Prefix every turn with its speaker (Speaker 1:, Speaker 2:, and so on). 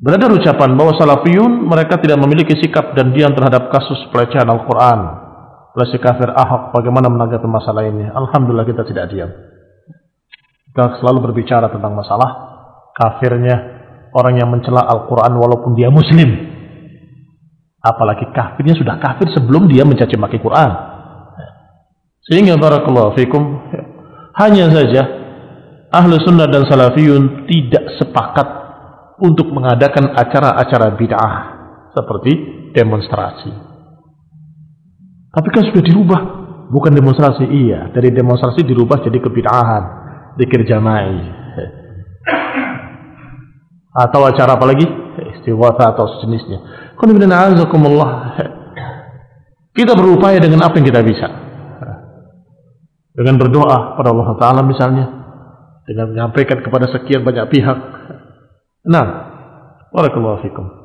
Speaker 1: Beredar ucapan bahwa salafiyun mereka tidak memiliki sikap dan diam terhadap kasus pelecehan Al-Quran. Pelecehan kafir Ahok, bagaimana menanggapi masalah ini? Alhamdulillah kita tidak diam. Kita selalu berbicara tentang masalah kafirnya orang yang mencela Al-Quran walaupun dia muslim. Apalagi kafirnya sudah kafir sebelum dia mencaci maki Quran. Sehingga barakallahu fikum hanya saja ahlu sunnah dan salafiyun tidak sepakat untuk mengadakan acara-acara bid'ah seperti demonstrasi. Tapi kan sudah dirubah, bukan demonstrasi iya, dari demonstrasi dirubah jadi kebid'ahan, dikir jama'i. Atau acara apa lagi? Istiwata atau sejenisnya. Kita berupaya dengan apa yang kita bisa. Dengan berdoa pada Allah Ta'ala misalnya. Dengan menyampaikan kepada sekian banyak pihak Nah, barakallahu fikum.